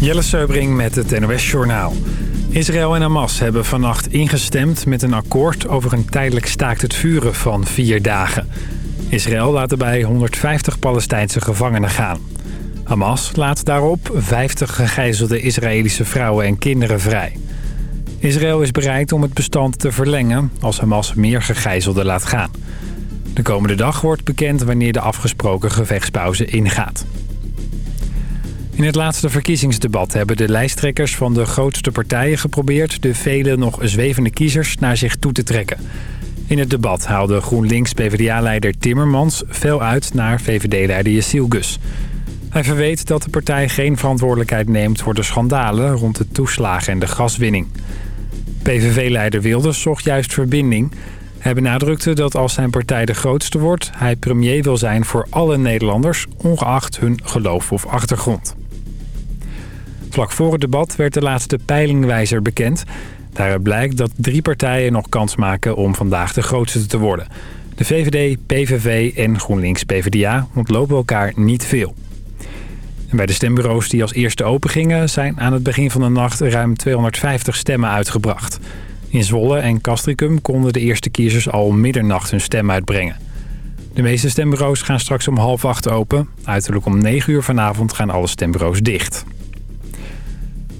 Jelle Seubring met het NOS Journaal. Israël en Hamas hebben vannacht ingestemd met een akkoord over een tijdelijk staakt het vuren van vier dagen. Israël laat erbij 150 Palestijnse gevangenen gaan. Hamas laat daarop 50 gegijzelde Israëlische vrouwen en kinderen vrij. Israël is bereid om het bestand te verlengen als Hamas meer gegijzelden laat gaan. De komende dag wordt bekend wanneer de afgesproken gevechtspauze ingaat. In het laatste verkiezingsdebat hebben de lijsttrekkers van de grootste partijen geprobeerd... de vele nog zwevende kiezers naar zich toe te trekken. In het debat haalde GroenLinks-PVDA-leider Timmermans veel uit naar VVD-leider Jessiel Gus. Hij verweet dat de partij geen verantwoordelijkheid neemt voor de schandalen rond de toeslagen en de gaswinning. PVV-leider Wilders zocht juist verbinding... Hij benadrukte dat als zijn partij de grootste wordt... hij premier wil zijn voor alle Nederlanders, ongeacht hun geloof of achtergrond. Vlak voor het debat werd de laatste peilingwijzer bekend. Daaruit blijkt dat drie partijen nog kans maken om vandaag de grootste te worden. De VVD, PVV en GroenLinks-PVDA ontlopen elkaar niet veel. En bij de stembureaus die als eerste opengingen... zijn aan het begin van de nacht ruim 250 stemmen uitgebracht... In Zwolle en Castricum konden de eerste kiezers al middernacht hun stem uitbrengen. De meeste stembureaus gaan straks om half acht open. Uiterlijk om 9 uur vanavond gaan alle stembureaus dicht.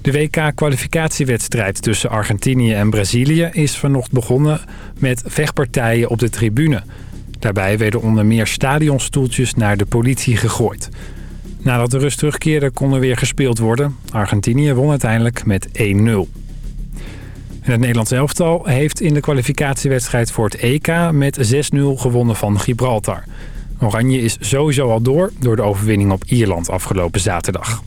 De WK-kwalificatiewedstrijd tussen Argentinië en Brazilië is vanochtend begonnen met vechtpartijen op de tribune. Daarbij werden onder meer stadionstoeltjes naar de politie gegooid. Nadat de rust terugkeerde kon er weer gespeeld worden. Argentinië won uiteindelijk met 1-0. En het Nederlands elftal heeft in de kwalificatiewedstrijd voor het EK met 6-0 gewonnen van Gibraltar. Oranje is sowieso al door door de overwinning op Ierland afgelopen zaterdag.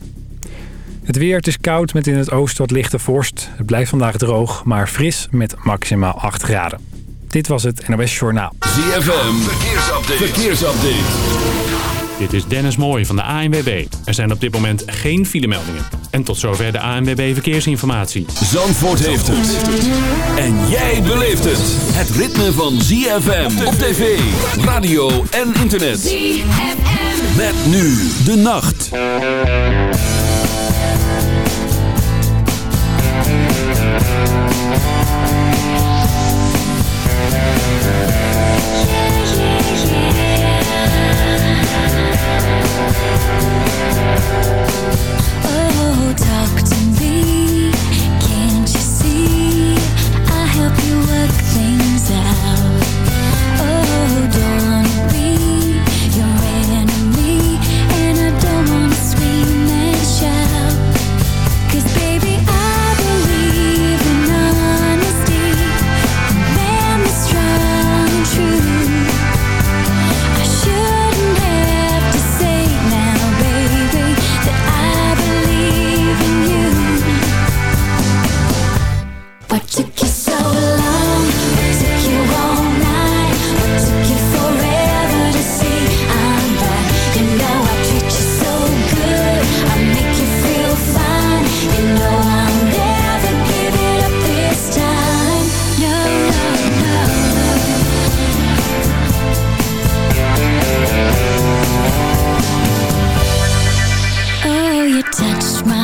Het weer, het is koud met in het oosten wat lichte vorst. Het blijft vandaag droog, maar fris met maximaal 8 graden. Dit was het NOS Journaal. ZFM, verkeersupdate. verkeersupdate. Dit is Dennis Mooij van de ANWB. Er zijn op dit moment geen filemeldingen. En tot zover de ANWB Verkeersinformatie. Zandvoort heeft het. En jij beleeft het. Het ritme van ZFM op tv, radio en internet. ZFM. Met nu de nacht. touch my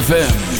ZFM.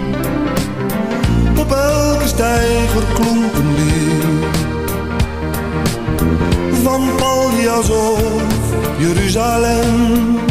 Op elke stijger klonk een lied. Van Paljas of Jeruzalem.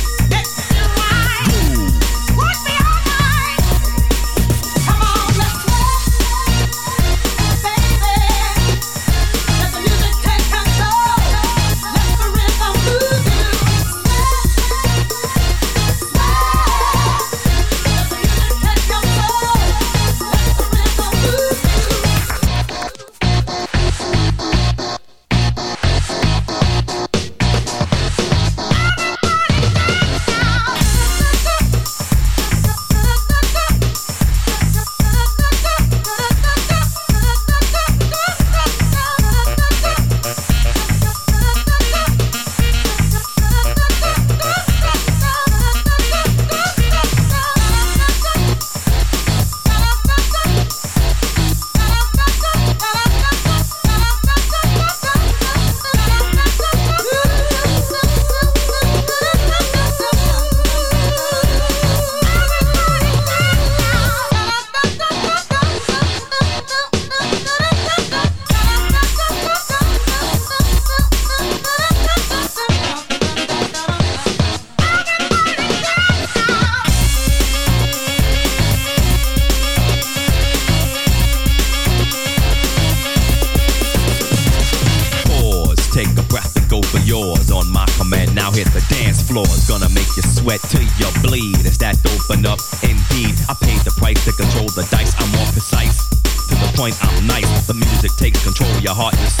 sweat till you bleed. Is that open up? Indeed, I paid the price to control the dice. I'm more precise to the point. I'm nice. The music takes control. Your heart is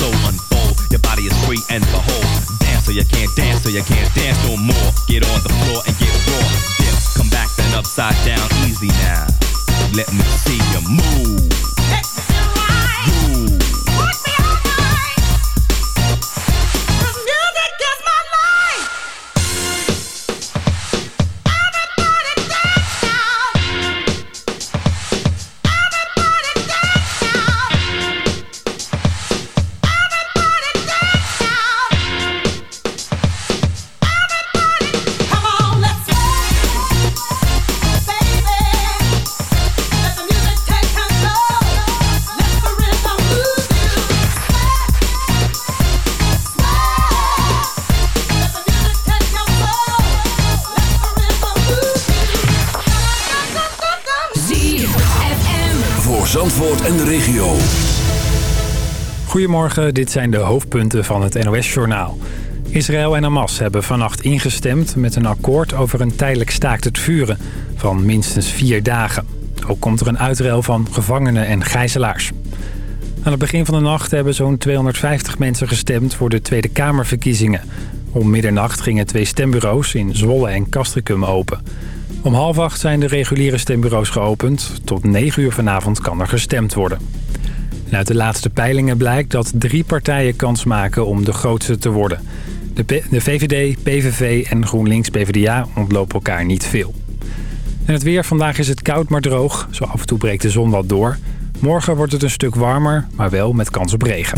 Goedemorgen, dit zijn de hoofdpunten van het NOS-journaal. Israël en Hamas hebben vannacht ingestemd met een akkoord over een tijdelijk staakt het vuren van minstens vier dagen. Ook komt er een uitruil van gevangenen en gijzelaars. Aan het begin van de nacht hebben zo'n 250 mensen gestemd voor de Tweede Kamerverkiezingen. Om middernacht gingen twee stembureaus in Zwolle en Castricum open. Om half acht zijn de reguliere stembureaus geopend. Tot 9 uur vanavond kan er gestemd worden uit de laatste peilingen blijkt dat drie partijen kans maken om de grootste te worden. De, de VVD, PVV en GroenLinks-PVDA ontlopen elkaar niet veel. En het weer, vandaag is het koud maar droog. Zo af en toe breekt de zon wat door. Morgen wordt het een stuk warmer, maar wel met kans op regen.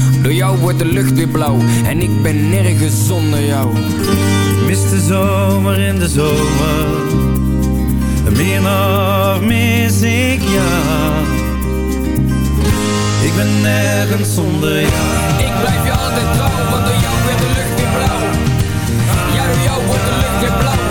door jou wordt de lucht weer blauw en ik ben nergens zonder jou. Mis de zomer in de zomer, meer nog mis ik jou. Ik ben nergens zonder jou. Ik blijf je altijd trouw, want door jou wordt de lucht weer blauw. Ja, door jou wordt de lucht weer blauw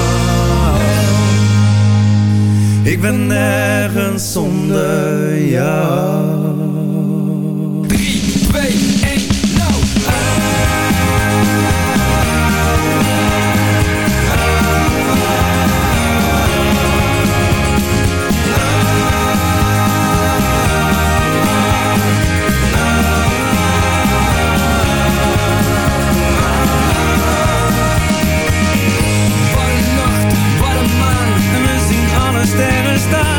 Ik ben nergens zonder jou. 3, sterren staan.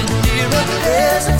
sitting here again.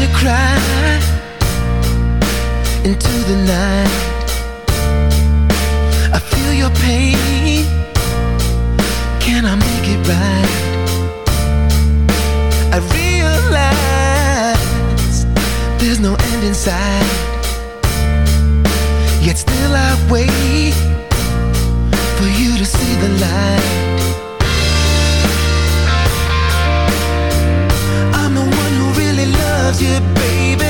To cry into the night. I feel your pain. Can I make it right? I realize There's no end in sight. Yet still I wait For you to see the light. loves you, baby.